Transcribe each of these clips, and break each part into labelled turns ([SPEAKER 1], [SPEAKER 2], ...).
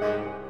[SPEAKER 1] thank you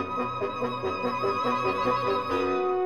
[SPEAKER 1] Thank you.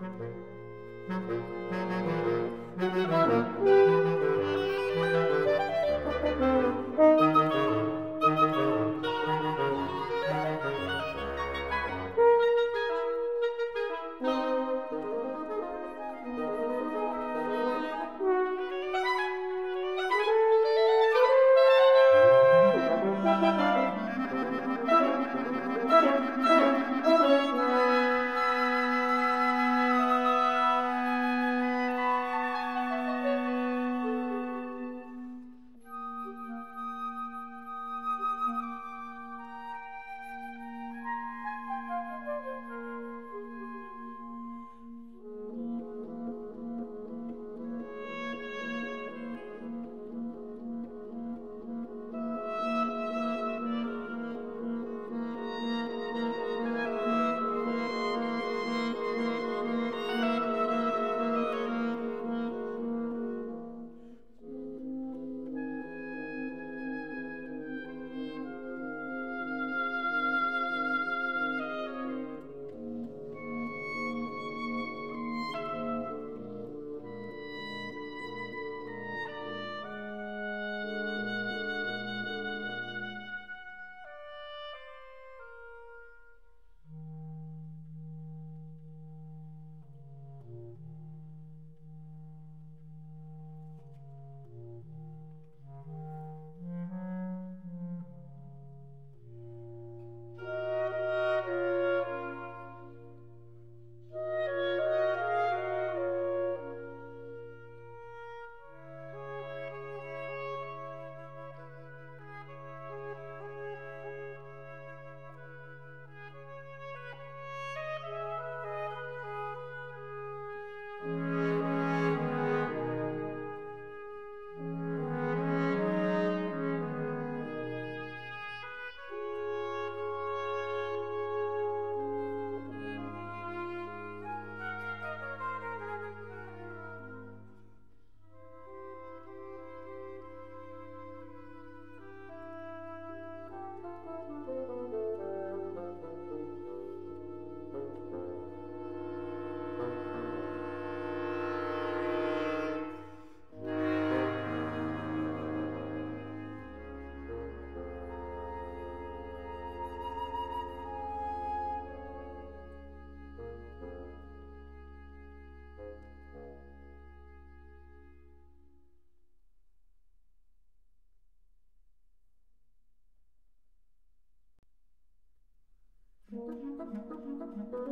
[SPEAKER 1] Thank you.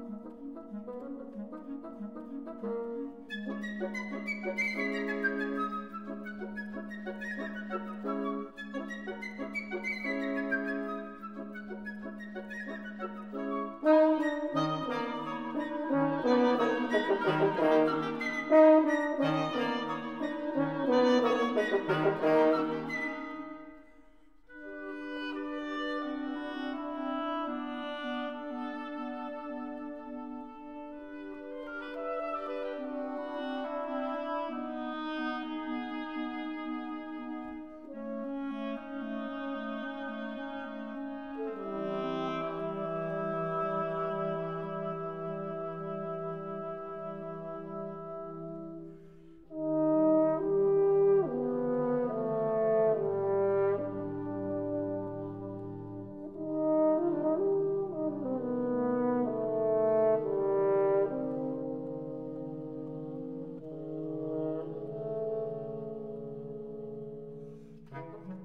[SPEAKER 1] Quid est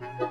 [SPEAKER 1] Thank you.